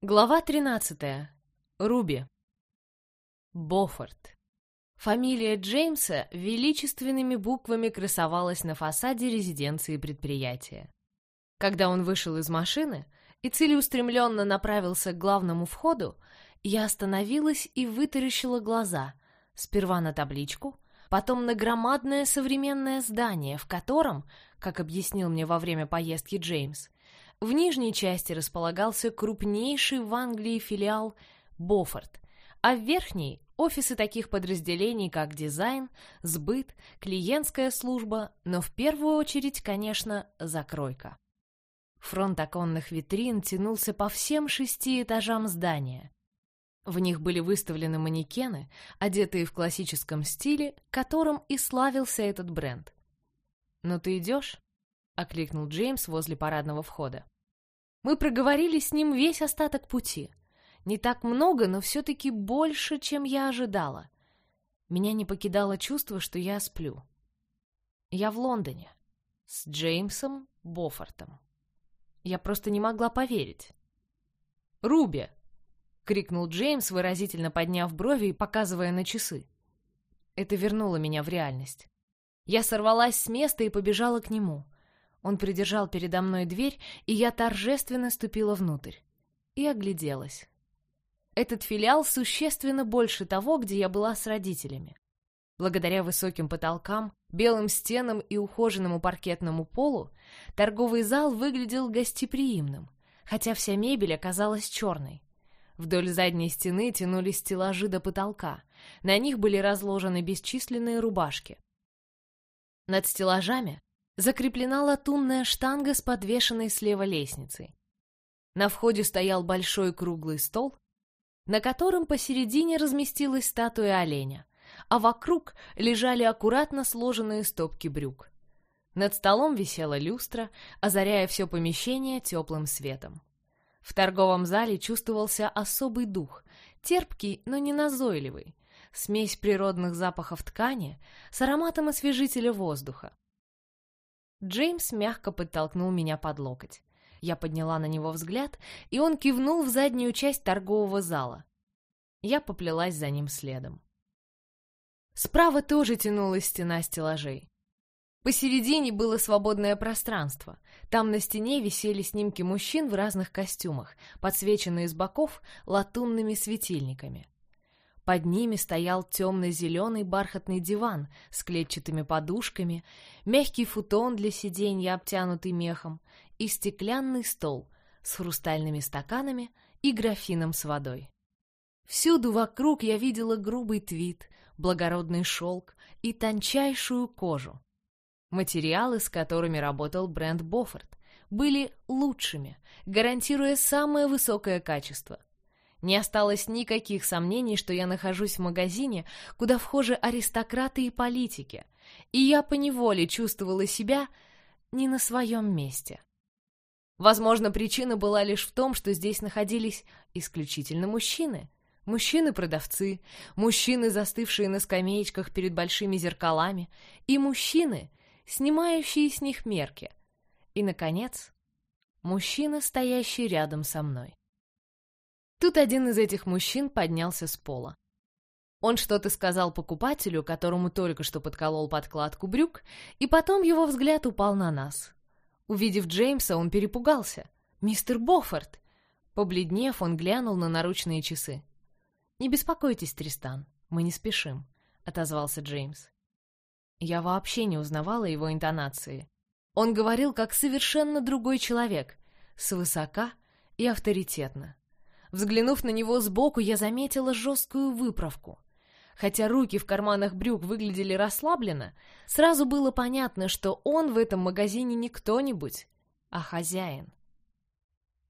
Глава 13. Руби. Бофорд. Фамилия Джеймса величественными буквами красовалась на фасаде резиденции предприятия. Когда он вышел из машины и целеустремленно направился к главному входу, я остановилась и вытаращила глаза, сперва на табличку, потом на громадное современное здание, в котором, как объяснил мне во время поездки Джеймс, в нижней части располагался крупнейший в Англии филиал Бофорд, а в верхней — офисы таких подразделений, как дизайн, сбыт, клиентская служба, но в первую очередь, конечно, закройка. Фронт оконных витрин тянулся по всем шести этажам здания. В них были выставлены манекены, одетые в классическом стиле, которым и славился этот бренд. «Ну ты идешь?» Окликнул Джеймс возле парадного входа. Мы проговорили с ним весь остаток пути. Не так много, но все-таки больше, чем я ожидала. Меня не покидало чувство, что я сплю. Я в Лондоне. С Джеймсом Бофортом. Я просто не могла поверить. «Руби!» — крикнул Джеймс, выразительно подняв брови и показывая на часы. Это вернуло меня в реальность. Я сорвалась с места и побежала к нему — он придержал передо мной дверь, и я торжественно ступила внутрь. И огляделась. Этот филиал существенно больше того, где я была с родителями. Благодаря высоким потолкам, белым стенам и ухоженному паркетному полу, торговый зал выглядел гостеприимным, хотя вся мебель оказалась черной. Вдоль задней стены тянулись стеллажи до потолка, на них были разложены бесчисленные рубашки. Над стеллажами закреплена латунная штанга с подвешенной слева лестницей. На входе стоял большой круглый стол, на котором посередине разместилась статуя оленя, а вокруг лежали аккуратно сложенные стопки брюк. Над столом висела люстра, озаряя все помещение теплым светом. В торговом зале чувствовался особый дух, терпкий, но не назойливый, смесь природных запахов ткани с ароматом освежителя воздуха. Джеймс мягко подтолкнул меня под локоть. Я подняла на него взгляд, и он кивнул в заднюю часть торгового зала. Я поплелась за ним следом. Справа тоже тянулась стена стеллажей. Посередине было свободное пространство. Там на стене висели снимки мужчин в разных костюмах, подсвеченные с боков латунными светильниками. Под ними стоял темно-зеленый бархатный диван с клетчатыми подушками, мягкий футон для сиденья, обтянутый мехом, и стеклянный стол с хрустальными стаканами и графином с водой. Всюду вокруг я видела грубый твит, благородный шелк и тончайшую кожу. Материалы, с которыми работал бренд Боффорд, были лучшими, гарантируя самое высокое качество. Не осталось никаких сомнений, что я нахожусь в магазине, куда вхожи аристократы и политики, и я поневоле чувствовала себя не на своем месте. Возможно, причина была лишь в том, что здесь находились исключительно мужчины. Мужчины-продавцы, мужчины, застывшие на скамеечках перед большими зеркалами, и мужчины, снимающие с них мерки. И, наконец, мужчина, стоящий рядом со мной. Тут один из этих мужчин поднялся с пола. Он что-то сказал покупателю, которому только что подколол подкладку брюк, и потом его взгляд упал на нас. Увидев Джеймса, он перепугался. «Мистер Боффорд!» Побледнев, он глянул на наручные часы. «Не беспокойтесь, Тристан, мы не спешим», — отозвался Джеймс. Я вообще не узнавала его интонации. Он говорил как совершенно другой человек, свысока и авторитетно. Взглянув на него сбоку, я заметила жесткую выправку. Хотя руки в карманах брюк выглядели расслабленно, сразу было понятно, что он в этом магазине не кто-нибудь, а хозяин.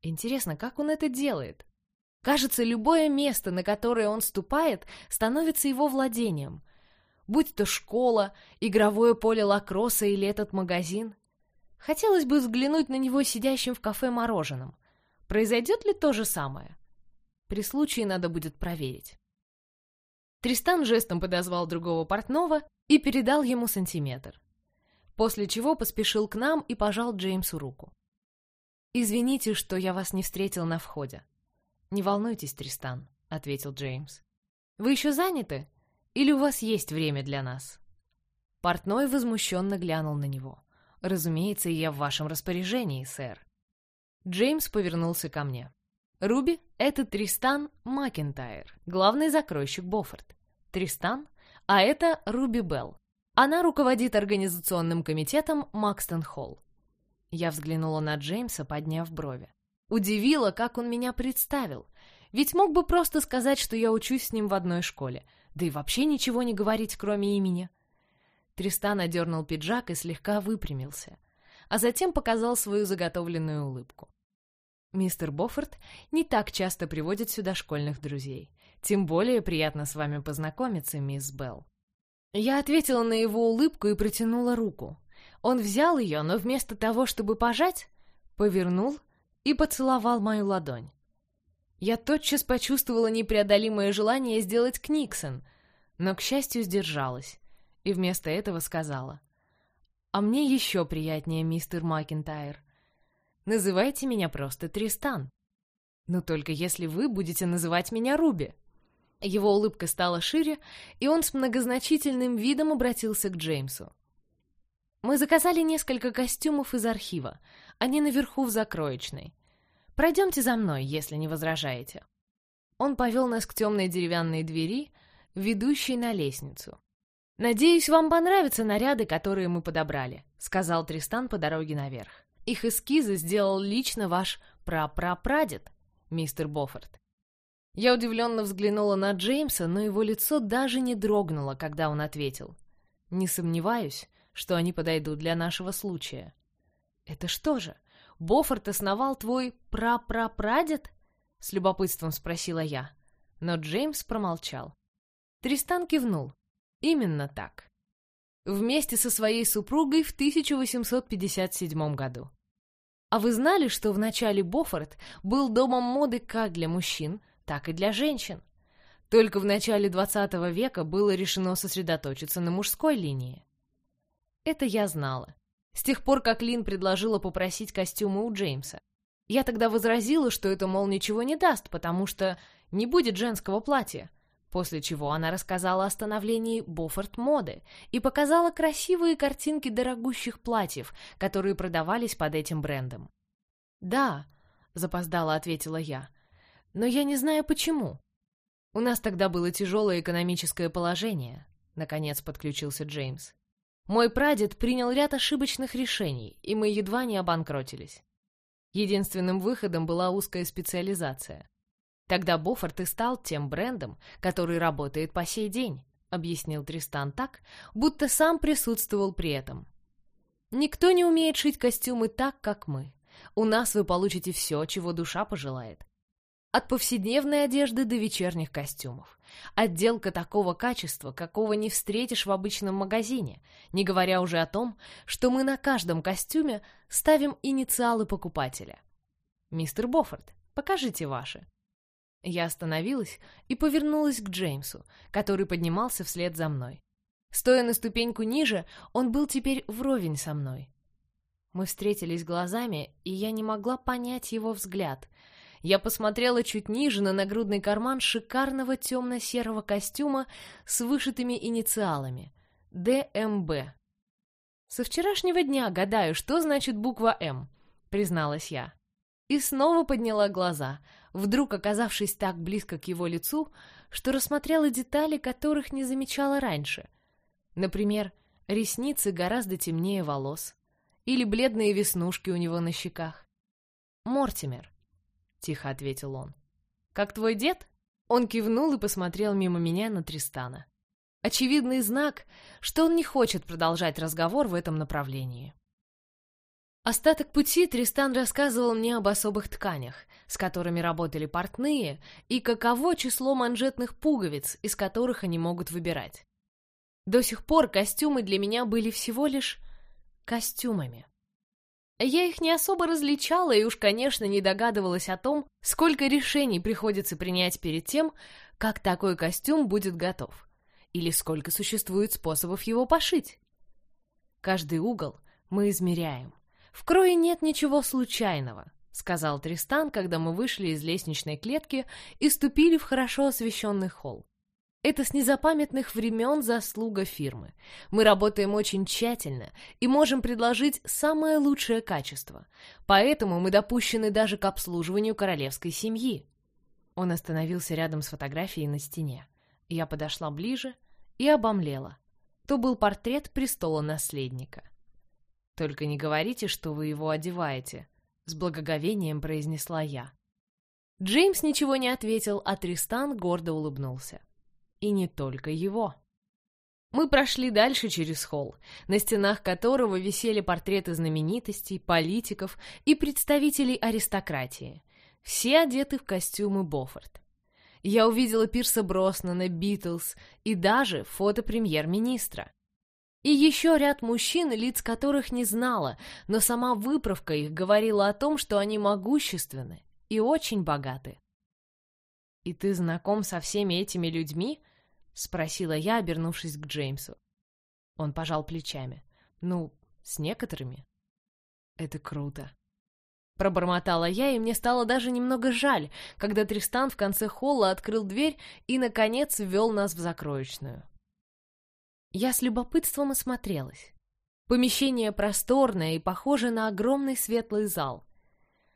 Интересно, как он это делает? Кажется, любое место, на которое он ступает, становится его владением. Будь то школа, игровое поле лакросса или этот магазин. Хотелось бы взглянуть на него сидящим в кафе мороженым. Произойдет ли то же самое? При случае надо будет проверить. Тристан жестом подозвал другого портного и передал ему сантиметр. После чего поспешил к нам и пожал Джеймсу руку. «Извините, что я вас не встретил на входе». «Не волнуйтесь, Тристан», — ответил Джеймс. «Вы еще заняты? Или у вас есть время для нас?» Портной возмущенно глянул на него. «Разумеется, я в вашем распоряжении, сэр». Джеймс повернулся ко мне. «Руби — это Тристан Макентайр, главный закройщик Боффорд. Тристан, а это Руби Белл. Она руководит организационным комитетом Макстон Холл. Я взглянула на Джеймса, подняв брови. Удивило, как он меня представил. Ведь мог бы просто сказать, что я учусь с ним в одной школе, да и вообще ничего не говорить, кроме имени. Тристан одернул пиджак и слегка выпрямился, а затем показал свою заготовленную улыбку. Мистер Боффорд не так часто приводит сюда школьных друзей. Тем более приятно с вами познакомиться, мисс Белл. Я ответила на его улыбку и протянула руку. Он взял ее, но вместо того, чтобы пожать, повернул и поцеловал мою ладонь. Я тотчас почувствовала непреодолимое желание сделать книксон, но, к счастью, сдержалась и вместо этого сказала. «А мне еще приятнее, мистер Макентайр. Называйте меня просто Тристан. Но только если вы будете называть меня Руби». Его улыбка стала шире, и он с многозначительным видом обратился к Джеймсу. «Мы заказали несколько костюмов из архива. Они наверху в закроечной. Пройдемте за мной, если не возражаете». Он повел нас к темной деревянной двери, ведущей на лестницу. «Надеюсь, вам понравятся наряды, которые мы подобрали», — сказал Тристан по дороге наверх. «Их эскизы сделал лично ваш прапрапрадед, мистер Боффорд». Я удивленно взглянула на Джеймса, но его лицо даже не дрогнуло, когда он ответил. «Не сомневаюсь, что они подойдут для нашего случая». «Это что же, Боффорд основал твой прапрапрадед?» — с любопытством спросила я. Но Джеймс промолчал. Тристан кивнул. Именно так. Вместе со своей супругой в 1857 году. А вы знали, что в начале Боффорд был домом моды как для мужчин, так и для женщин? Только в начале 20 века было решено сосредоточиться на мужской линии. Это я знала. С тех пор, как Лин предложила попросить костюмы у Джеймса. Я тогда возразила, что это, мол, ничего не даст, потому что не будет женского платья, После чего она рассказала о становлении Боффорд моды и показала красивые картинки дорогущих платьев, которые продавались под этим брендом. «Да», — запоздала ответила я, — «но я не знаю почему». «У нас тогда было тяжелое экономическое положение», — наконец подключился Джеймс. «Мой прадед принял ряд ошибочных решений, и мы едва не обанкротились. Единственным выходом была узкая специализация. Тогда Боффорд и стал тем брендом, который работает по сей день, объяснил Тристан так, будто сам присутствовал при этом. Никто не умеет шить костюмы так, как мы. У нас вы получите все, чего душа пожелает. От повседневной одежды до вечерних костюмов. Отделка такого качества, какого не встретишь в обычном магазине, не говоря уже о том, что мы на каждом костюме ставим инициалы покупателя. Мистер Боффорд, покажите ваши. Я остановилась и повернулась к Джеймсу, который поднимался вслед за мной. Стоя на ступеньку ниже, он был теперь вровень со мной. Мы встретились глазами, и я не могла понять его взгляд. Я посмотрела чуть ниже на нагрудный карман шикарного темно-серого костюма с вышитыми инициалами — ДМБ. «Со вчерашнего дня гадаю, что значит буква «М», — призналась я. И снова подняла глаза — вдруг оказавшись так близко к его лицу, что рассмотрела детали, которых не замечала раньше. Например, ресницы гораздо темнее волос, или бледные веснушки у него на щеках. «Мортимер», — тихо ответил он. «Как твой дед?» Он кивнул и посмотрел мимо меня на Тристана. Очевидный знак, что он не хочет продолжать разговор в этом направлении. Остаток пути Тристан рассказывал мне об особых тканях, с которыми работали портные, и каково число манжетных пуговиц, из которых они могут выбирать. До сих пор костюмы для меня были всего лишь костюмами. Я их не особо различала и уж, конечно, не догадывалась о том, сколько решений приходится принять перед тем, как такой костюм будет готов, или сколько существует способов его пошить. Каждый угол мы измеряем, в крое нет ничего случайного, — сказал Тристан, когда мы вышли из лестничной клетки и ступили в хорошо освещенный холл. Это с незапамятных времен заслуга фирмы. Мы работаем очень тщательно и можем предложить самое лучшее качество. Поэтому мы допущены даже к обслуживанию королевской семьи. Он остановился рядом с фотографией на стене. Я подошла ближе и обомлела. То был портрет престола наследника. «Только не говорите, что вы его одеваете», — с благоговением произнесла я. Джеймс ничего не ответил, а Тристан гордо улыбнулся. И не только его. Мы прошли дальше через холл, на стенах которого висели портреты знаменитостей, политиков и представителей аристократии. Все одеты в костюмы Боффорд. Я увидела Пирса Броснана, Битлз и даже фото премьер-министра. И еще ряд мужчин, лиц которых не знала, но сама выправка их говорила о том, что они могущественны и очень богаты. «И ты знаком со всеми этими людьми?» — спросила я, обернувшись к Джеймсу. Он пожал плечами. «Ну, с некоторыми». «Это круто». Пробормотала я, и мне стало даже немного жаль, когда Тристан в конце холла открыл дверь и, наконец, ввел нас в закроечную. Я с любопытством осмотрелась. Помещение просторное и похоже на огромный светлый зал.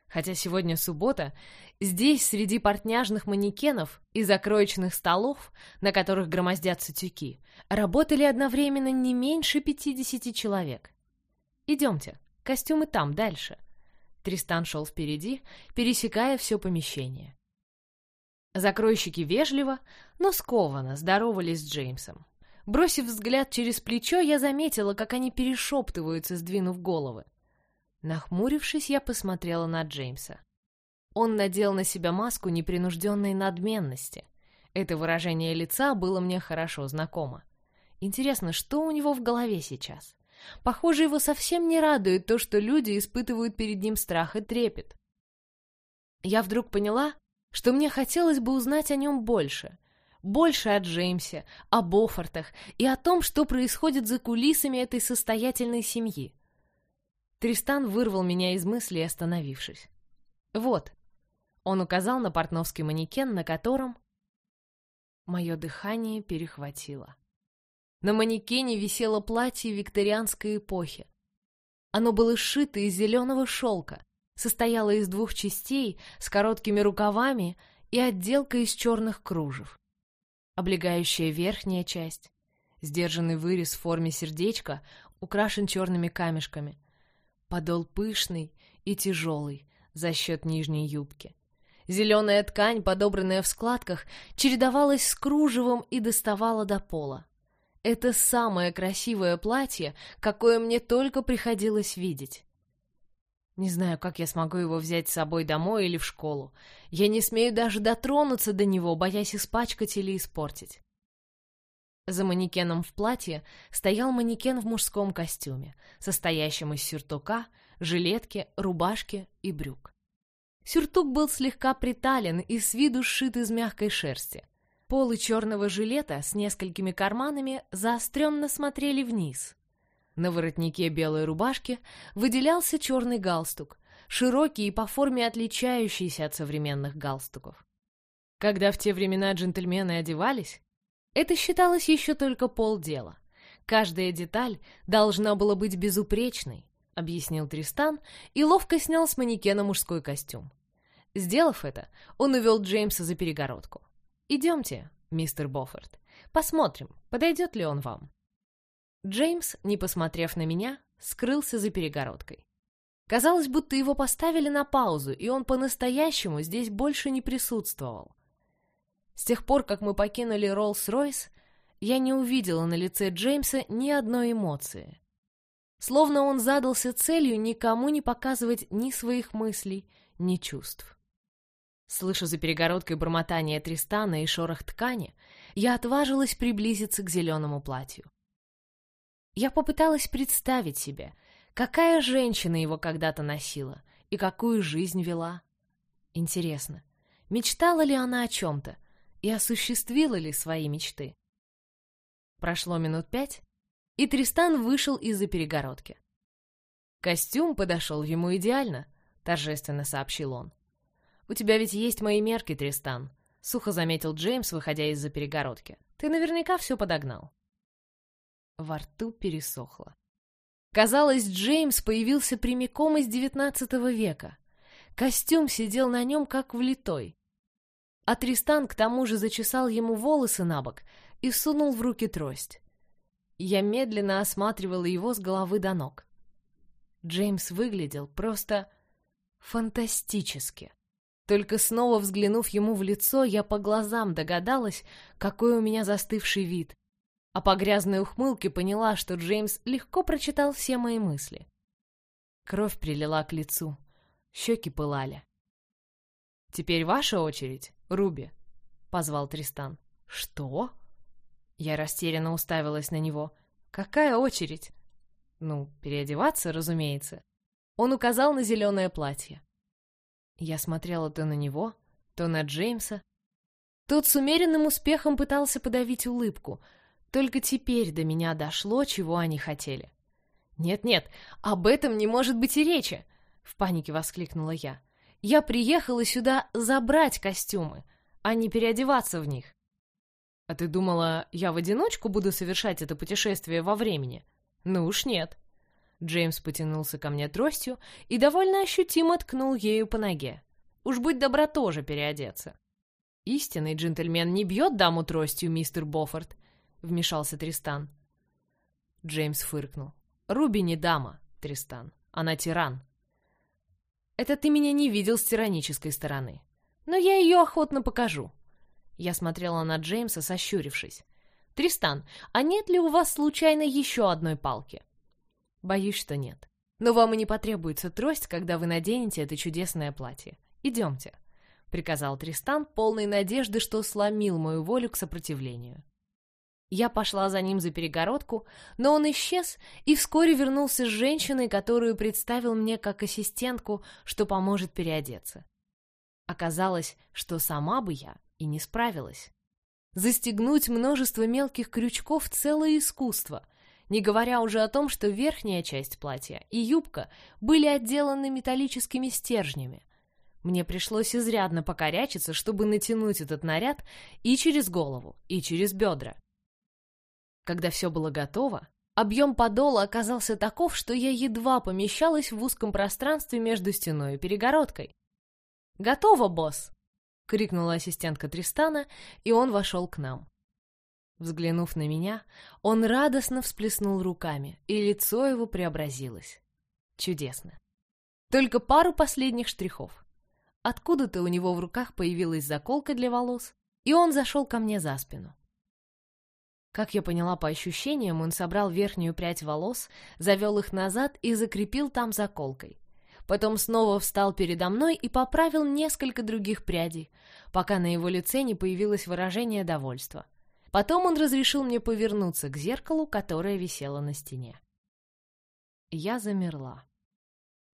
Хотя сегодня суббота, здесь среди портняжных манекенов и закроечных столов, на которых громоздятся тюки, работали одновременно не меньше пятидесяти человек. «Идемте, костюмы там, дальше». Тристан шел впереди, пересекая все помещение. Закройщики вежливо, но скованно здоровались с Джеймсом. Бросив взгляд через плечо, я заметила, как они перешептываются, сдвинув головы. Нахмурившись, я посмотрела на Джеймса. Он надел на себя маску непринужденной надменности. Это выражение лица было мне хорошо знакомо. Интересно, что у него в голове сейчас? Похоже, его совсем не радует то, что люди испытывают перед ним страх и трепет. Я вдруг поняла, что мне хотелось бы узнать о нем больше. Больше о Джеймсе, о Бофортах и о том, что происходит за кулисами этой состоятельной семьи. Тристан вырвал меня из мысли, остановившись. «Вот». Он указал на портновский манекен, на котором... Мое дыхание перехватило. На манекене висело платье викторианской эпохи. Оно было сшито из зеленого шелка, состояло из двух частей с короткими рукавами и отделкой из черных кружев. Облегающая верхняя часть, сдержанный вырез в форме сердечка, украшен черными камешками, Подол пышный и тяжелый за счет нижней юбки. Зеленая ткань, подобранная в складках, чередовалась с кружевом и доставала до пола. Это самое красивое платье, какое мне только приходилось видеть. Не знаю, как я смогу его взять с собой домой или в школу. Я не смею даже дотронуться до него, боясь испачкать или испортить. За манекеном в платье стоял манекен в мужском костюме, состоящем из сюртука, жилетки, рубашки и брюк. Сюртук был слегка притален и с виду сшит из мягкой шерсти. Полы черного жилета с несколькими карманами заостренно смотрели вниз. На воротнике белой рубашки выделялся черный галстук, широкий и по форме отличающийся от современных галстуков. Когда в те времена джентльмены одевались, это считалось еще только полдела. Каждая деталь должна была быть безупречной, объяснил Тристан и ловко снял с манекена мужской костюм. Сделав это, он увел Джеймса за перегородку. «Идемте, мистер Боффорд, посмотрим, подойдет ли он вам». Джеймс, не посмотрев на меня, скрылся за перегородкой. Казалось, будто его поставили на паузу, и он по-настоящему здесь больше не присутствовал. С тех пор, как мы покинули Роллс-Ройс, я не увидела на лице Джеймса ни одной эмоции. Словно он задался целью никому не показывать ни своих мыслей, ни чувств. Слыша за перегородкой бормотание Тристана и шорох ткани, я отважилась приблизиться к зеленому платью. Я попыталась представить себе, какая женщина его когда-то носила и какую жизнь вела. Интересно, мечтала ли она о чем-то, и осуществила ли свои мечты. Прошло минут пять, и Тристан вышел из-за перегородки. Костюм подошел ему идеально, — торжественно сообщил он. «У тебя ведь есть мои мерки, Тристан», — сухо заметил Джеймс, выходя из-за перегородки. «Ты наверняка все подогнал». Во рту пересохло. Казалось, Джеймс появился прямиком из девятнадцатого века. Костюм сидел на нем, как влитой. А Тристан к тому же зачесал ему волосы на бок и сунул в руки трость. Я медленно осматривала его с головы до ног. Джеймс выглядел просто фантастически. Только снова взглянув ему в лицо, я по глазам догадалась, какой у меня застывший вид, а по грязной ухмылке поняла, что Джеймс легко прочитал все мои мысли. Кровь прилила к лицу, щеки пылали. «Теперь ваша очередь, Руби», — позвал Тристан. «Что?» Я растерянно уставилась на него. «Какая очередь?» «Ну, переодеваться, разумеется». Он указал на зеленое платье. Я смотрела то на него, то на Джеймса. Тот с умеренным успехом пытался подавить улыбку — только теперь до меня дошло, чего они хотели. «Нет-нет, об этом не может быть и речи!» — в панике воскликнула я. «Я приехала сюда забрать костюмы, а не переодеваться в них». «А ты думала, я в одиночку буду совершать это путешествие во времени?» «Ну уж нет». Джеймс потянулся ко мне тростью и довольно ощутимо ткнул ею по ноге. «Уж будь добра тоже переодеться». «Истинный джентльмен не бьет даму тростью, мистер Боффорд вмешался Тристан. Джеймс фыркнул. «Руби не дама, Тристан. Она тиран». «Это ты меня не видел с тиранической стороны. Но я ее охотно покажу». Я смотрела на Джеймса, сощурившись. «Тристан, а нет ли у вас случайно еще одной палки?» «Боюсь, что нет. Но вам и не потребуется трость, когда вы наденете это чудесное платье. Идемте», — приказал Тристан, полной надежды, что сломил мою волю к сопротивлению. Я пошла за ним за перегородку, но он исчез и вскоре вернулся с женщиной, которую представил мне как ассистентку, что поможет переодеться. Оказалось, что сама бы я и не справилась. Застегнуть множество мелких крючков — целое искусство, не говоря уже о том, что верхняя часть платья и юбка были отделаны металлическими стержнями. Мне пришлось изрядно покорячиться, чтобы натянуть этот наряд и через голову, и через бедра. Когда все было готово, объем подола оказался таков, что я едва помещалась в узком пространстве между стеной и перегородкой. «Готово, босс!» — крикнула ассистентка Тристана, и он вошел к нам. Взглянув на меня, он радостно всплеснул руками, и лицо его преобразилось. Чудесно. Только пару последних штрихов. Откуда-то у него в руках появилась заколка для волос, и он зашел ко мне за спину. Как я поняла по ощущениям, он собрал верхнюю прядь волос, завел их назад и закрепил там заколкой. Потом снова встал передо мной и поправил несколько других прядей, пока на его лице не появилось выражение довольства. Потом он разрешил мне повернуться к зеркалу, которое висело на стене. Я замерла.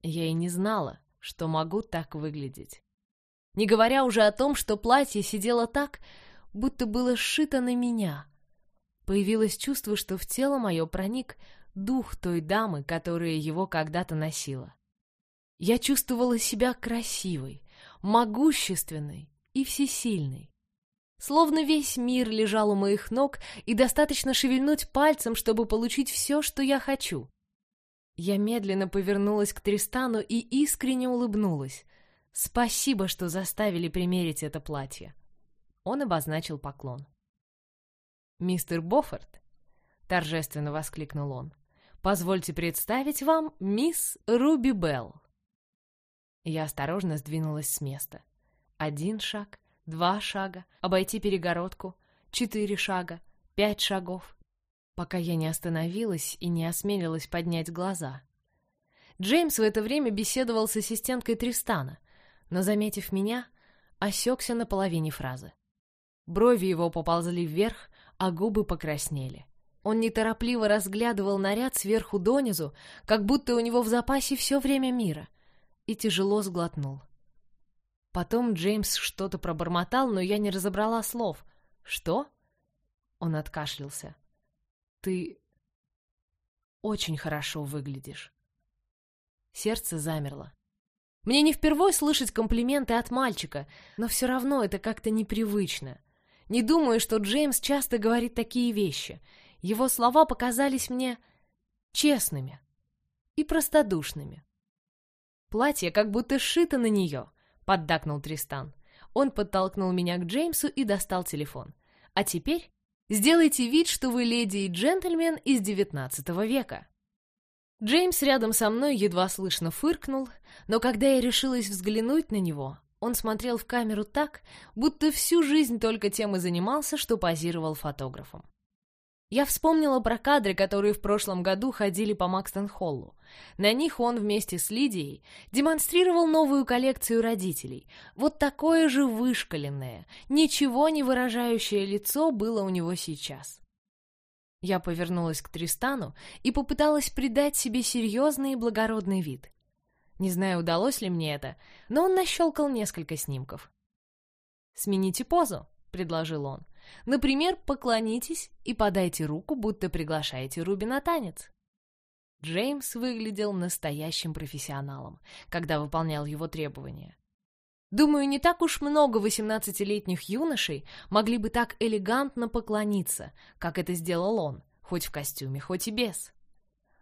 Я и не знала, что могу так выглядеть. Не говоря уже о том, что платье сидело так, будто было сшито на меня — Появилось чувство, что в тело мое проник дух той дамы, которая его когда-то носила. Я чувствовала себя красивой, могущественной и всесильной. Словно весь мир лежал у моих ног, и достаточно шевельнуть пальцем, чтобы получить все, что я хочу. Я медленно повернулась к Тристану и искренне улыбнулась. Спасибо, что заставили примерить это платье. Он обозначил поклон. «Мистер Боффорд!» — торжественно воскликнул он. «Позвольте представить вам мисс Руби Белл». Я осторожно сдвинулась с места. Один шаг, два шага, обойти перегородку, четыре шага, пять шагов, пока я не остановилась и не осмелилась поднять глаза. Джеймс в это время беседовал с ассистенткой Тристана, но, заметив меня, осекся на половине фразы. Брови его поползли вверх, а губы покраснели. Он неторопливо разглядывал наряд сверху донизу, как будто у него в запасе все время мира, и тяжело сглотнул. Потом Джеймс что-то пробормотал, но я не разобрала слов. «Что?» Он откашлялся. «Ты очень хорошо выглядишь». Сердце замерло. Мне не впервой слышать комплименты от мальчика, но все равно это как-то непривычно. Не думаю, что Джеймс часто говорит такие вещи. Его слова показались мне честными и простодушными. Платье как будто сшито на нее, поддакнул Тристан. Он подтолкнул меня к Джеймсу и достал телефон. А теперь сделайте вид, что вы леди и джентльмен из девятнадцатого века. Джеймс рядом со мной едва слышно фыркнул, но когда я решилась взглянуть на него, он смотрел в камеру так, будто всю жизнь только тем и занимался, что позировал фотографом. Я вспомнила про кадры, которые в прошлом году ходили по Макстон-Холлу. На них он вместе с Лидией демонстрировал новую коллекцию родителей. Вот такое же вышкаленное, ничего не выражающее лицо было у него сейчас. Я повернулась к Тристану и попыталась придать себе серьезный и благородный вид. Не знаю, удалось ли мне это, но он нащелкал несколько снимков. «Смените позу», — предложил он. «Например, поклонитесь и подайте руку, будто приглашаете Руби на танец». Джеймс выглядел настоящим профессионалом, когда выполнял его требования. Думаю, не так уж много восемнадцатилетних юношей могли бы так элегантно поклониться, как это сделал он, хоть в костюме, хоть и без.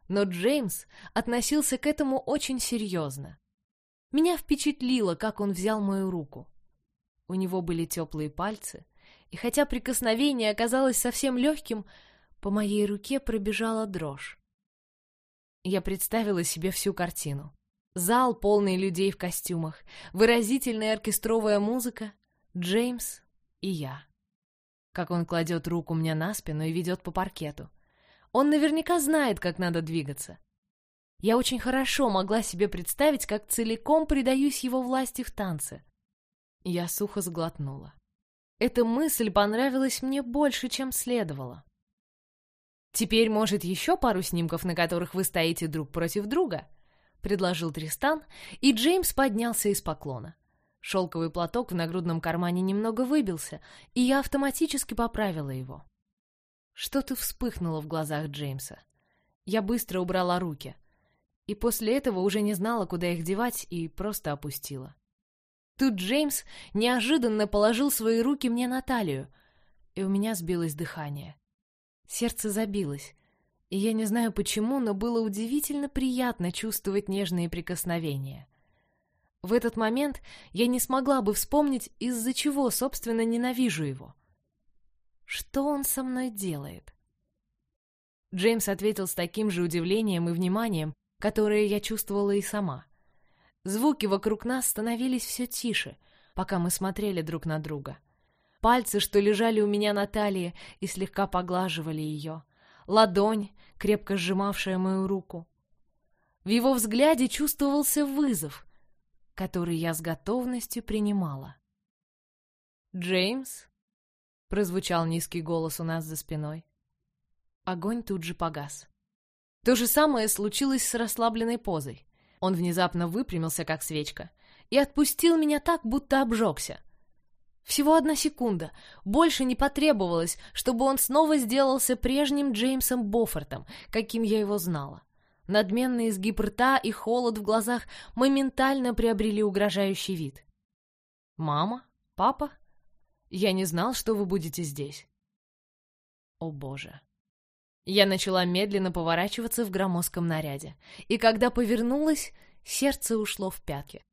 Но Джеймс относился к этому очень серьезно. Меня впечатлило, как он взял мою руку. У него были теплые пальцы, и хотя прикосновение оказалось совсем легким, по моей руке пробежала дрожь. Я представила себе всю картину. Зал, полный людей в костюмах, выразительная оркестровая музыка, Джеймс и я. Как он кладет руку мне на спину и ведет по паркету. Он наверняка знает, как надо двигаться. Я очень хорошо могла себе представить, как целиком предаюсь его власти в танце. Я сухо сглотнула. Эта мысль понравилась мне больше, чем следовало. Теперь, может, еще пару снимков, на которых вы стоите друг против друга? — предложил Тристан, и Джеймс поднялся из поклона. Шелковый платок в нагрудном кармане немного выбился, и я автоматически поправила его. Что-то вспыхнуло в глазах Джеймса. Я быстро убрала руки, и после этого уже не знала, куда их девать, и просто опустила. Тут Джеймс неожиданно положил свои руки мне на талию, и у меня сбилось дыхание. Сердце забилось, и я не знаю почему, но было удивительно приятно чувствовать нежные прикосновения. В этот момент я не смогла бы вспомнить, из-за чего, собственно, ненавижу его. Что он со мной делает? Джеймс ответил с таким же удивлением и вниманием, которое я чувствовала и сама. Звуки вокруг нас становились все тише, пока мы смотрели друг на друга. Пальцы, что лежали у меня на талии, и слегка поглаживали ее — ладонь, крепко сжимавшая мою руку. В его взгляде чувствовался вызов, который я с готовностью принимала. «Джеймс?» — прозвучал низкий голос у нас за спиной. Огонь тут же погас. То же самое случилось с расслабленной позой. Он внезапно выпрямился, как свечка, и отпустил меня так, будто обжегся. Всего одна секунда. Больше не потребовалось, чтобы он снова сделался прежним Джеймсом Боффортом, каким я его знала. Надменный изгиб рта и холод в глазах моментально приобрели угрожающий вид. «Мама? Папа? Я не знал, что вы будете здесь». О боже. Я начала медленно поворачиваться в громоздком наряде, и когда повернулась, сердце ушло в пятки.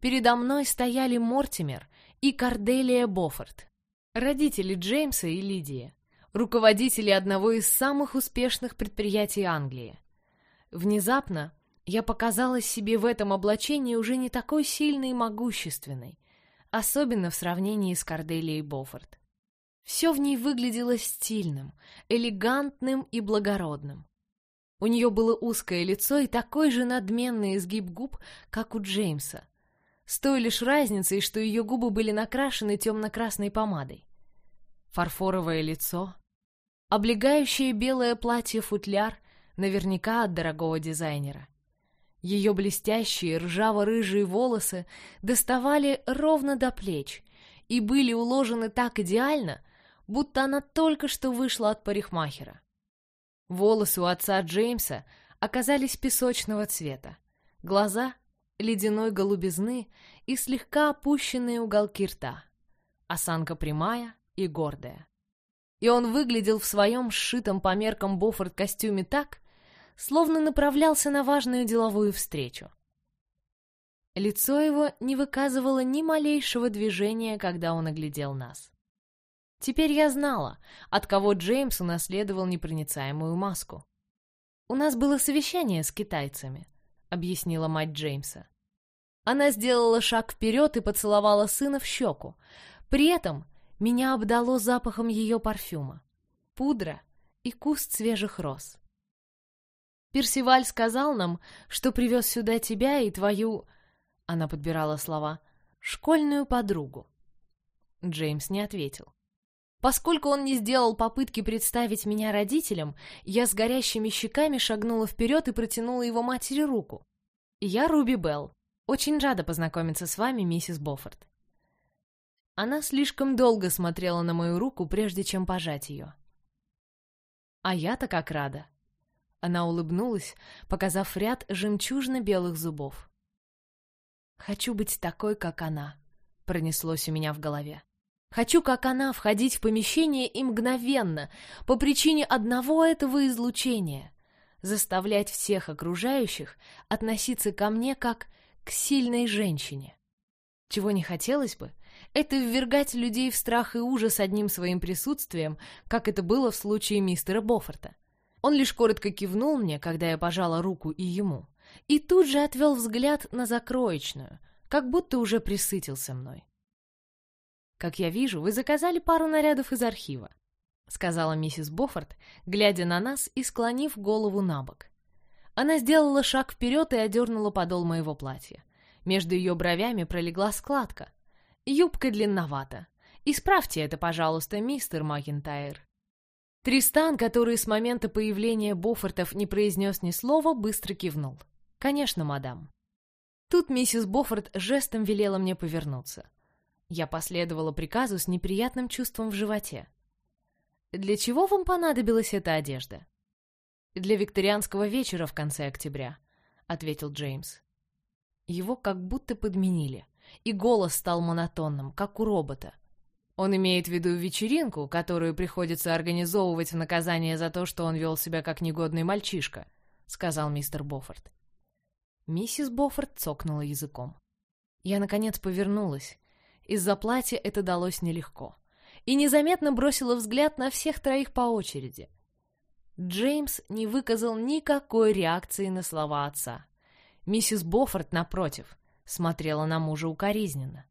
Передо мной стояли Мортимер и Карделия Боффорд, родители Джеймса и Лидии, руководители одного из самых успешных предприятий Англии. Внезапно я показалась себе в этом облачении уже не такой сильной и могущественной, особенно в сравнении с Карделией Боффорд. Все в ней выглядело стильным, элегантным и благородным. У нее было узкое лицо и такой же надменный изгиб губ, как у Джеймса, с той лишь разницей, что ее губы были накрашены темно-красной помадой. Фарфоровое лицо, облегающее белое платье-футляр, наверняка от дорогого дизайнера. Ее блестящие ржаво-рыжие волосы доставали ровно до плеч и были уложены так идеально, будто она только что вышла от парикмахера. Волосы у отца Джеймса оказались песочного цвета, глаза ледяной голубизны и слегка опущенные уголки рта. Осанка прямая и гордая. И он выглядел в своем сшитом по меркам Боффорд костюме так, словно направлялся на важную деловую встречу. Лицо его не выказывало ни малейшего движения, когда он оглядел нас. Теперь я знала, от кого Джеймс унаследовал непроницаемую маску. «У нас было совещание с китайцами», — объяснила мать Джеймса. Она сделала шаг вперед и поцеловала сына в щеку. При этом меня обдало запахом ее парфюма, пудра и куст свежих роз. Персиваль сказал нам, что привез сюда тебя и твою... Она подбирала слова. «Школьную подругу». Джеймс не ответил. Поскольку он не сделал попытки представить меня родителям, я с горящими щеками шагнула вперед и протянула его матери руку. «Я Руби Белл. Очень рада познакомиться с вами, миссис Боффорд». Она слишком долго смотрела на мою руку, прежде чем пожать ее. «А я-то как рада!» Она улыбнулась, показав ряд жемчужно-белых зубов. «Хочу быть такой, как она», — пронеслось у меня в голове. Хочу, как она, входить в помещение и мгновенно, по причине одного этого излучения, заставлять всех окружающих относиться ко мне как к сильной женщине. Чего не хотелось бы, это ввергать людей в страх и ужас одним своим присутствием, как это было в случае мистера Боффорта. Он лишь коротко кивнул мне, когда я пожала руку и ему, и тут же отвел взгляд на закроечную, как будто уже присытился мной. «Как я вижу, вы заказали пару нарядов из архива», — сказала миссис Боффорд, глядя на нас и склонив голову на бок. Она сделала шаг вперед и одернула подол моего платья. Между ее бровями пролегла складка. Юбка длинновата. Исправьте это, пожалуйста, мистер Макентайр. Тристан, который с момента появления Боффортов не произнес ни слова, быстро кивнул. «Конечно, мадам». Тут миссис Боффорд жестом велела мне повернуться. Я последовала приказу с неприятным чувством в животе. «Для чего вам понадобилась эта одежда?» «Для викторианского вечера в конце октября», — ответил Джеймс. Его как будто подменили, и голос стал монотонным, как у робота. Он имеет в виду вечеринку, которую приходится организовывать в наказание за то, что он вел себя как негодный мальчишка, — сказал мистер Боффорд. Миссис Боффорд цокнула языком. Я, наконец, повернулась из-за платья это далось нелегко. И незаметно бросила взгляд на всех троих по очереди. Джеймс не выказал никакой реакции на слова отца. Миссис Боффорд, напротив, смотрела на мужа укоризненно.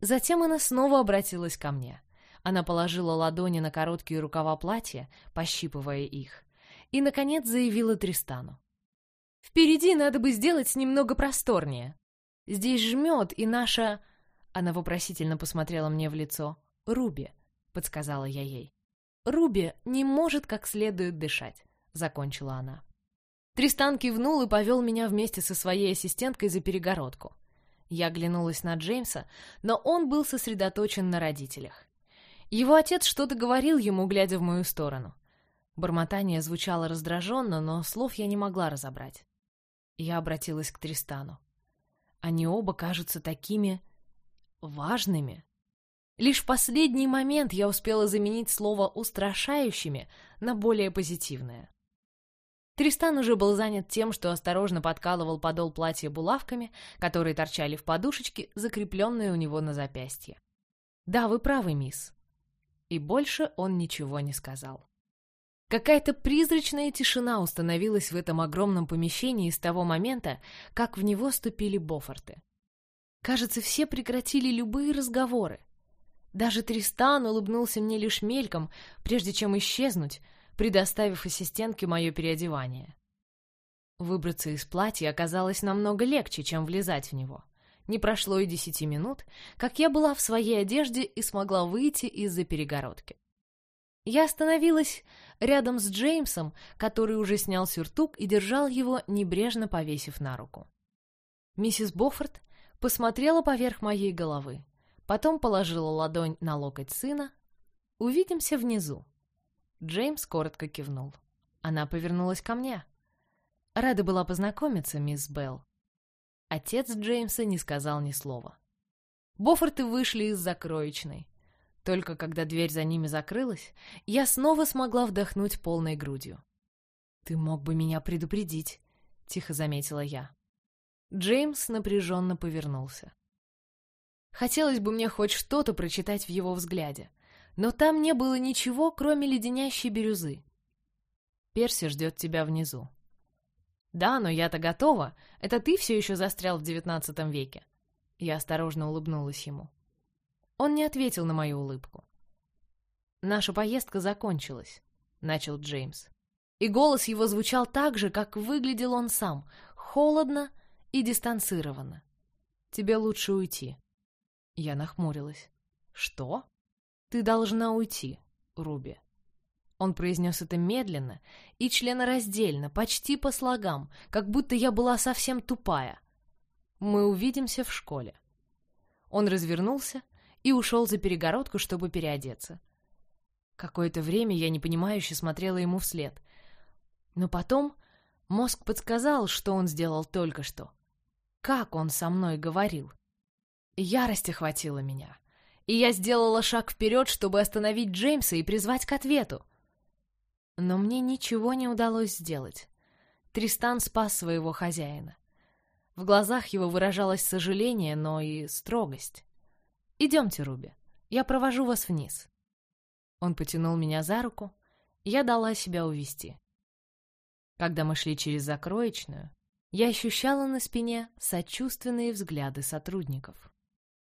Затем она снова обратилась ко мне. Она положила ладони на короткие рукава платья, пощипывая их, и, наконец, заявила Тристану. «Впереди надо бы сделать немного просторнее. Здесь жмет, и наша она вопросительно посмотрела мне в лицо. «Руби», — подсказала я ей. «Руби не может как следует дышать», — закончила она. Тристан кивнул и повел меня вместе со своей ассистенткой за перегородку. Я оглянулась на Джеймса, но он был сосредоточен на родителях. Его отец что-то говорил ему, глядя в мою сторону. Бормотание звучало раздраженно, но слов я не могла разобрать. Я обратилась к Тристану. Они оба кажутся такими важными. Лишь в последний момент я успела заменить слово «устрашающими» на более позитивное. Тристан уже был занят тем, что осторожно подкалывал подол платья булавками, которые торчали в подушечке, закрепленные у него на запястье. «Да, вы правы, мисс». И больше он ничего не сказал. Какая-то призрачная тишина установилась в этом огромном помещении с того момента, как в него ступили Бофорты. Кажется, все прекратили любые разговоры. Даже Тристан улыбнулся мне лишь мельком, прежде чем исчезнуть, предоставив ассистентке мое переодевание. Выбраться из платья оказалось намного легче, чем влезать в него. Не прошло и десяти минут, как я была в своей одежде и смогла выйти из-за перегородки. Я остановилась рядом с Джеймсом, который уже снял сюртук и держал его, небрежно повесив на руку. Миссис Боффорд посмотрела поверх моей головы, потом положила ладонь на локоть сына. «Увидимся внизу». Джеймс коротко кивнул. Она повернулась ко мне. «Рада была познакомиться, мисс Белл». Отец Джеймса не сказал ни слова. Бофорты вышли из закроечной. Только когда дверь за ними закрылась, я снова смогла вдохнуть полной грудью. «Ты мог бы меня предупредить», — тихо заметила я. Джеймс напряженно повернулся. Хотелось бы мне хоть что-то прочитать в его взгляде, но там не было ничего, кроме леденящей бирюзы. Перси ждет тебя внизу. Да, но я-то готова. Это ты все еще застрял в девятнадцатом веке. Я осторожно улыбнулась ему. Он не ответил на мою улыбку. «Наша поездка закончилась», — начал Джеймс. И голос его звучал так же, как выглядел он сам, холодно и дистанцированно. «Тебе лучше уйти». Я нахмурилась. «Что?» «Ты должна уйти, Руби». Он произнес это медленно и членораздельно, почти по слогам, как будто я была совсем тупая. «Мы увидимся в школе». Он развернулся и ушел за перегородку, чтобы переодеться. Какое-то время я непонимающе смотрела ему вслед. Но потом мозг подсказал, что он сделал только что. Как он со мной говорил. Ярость охватила меня и я сделала шаг вперед, чтобы остановить Джеймса и призвать к ответу. Но мне ничего не удалось сделать. Тристан спас своего хозяина. В глазах его выражалось сожаление, но и строгость. «Идемте, Руби, я провожу вас вниз». Он потянул меня за руку, я дала себя увести. Когда мы шли через закроечную, я ощущала на спине сочувственные взгляды сотрудников.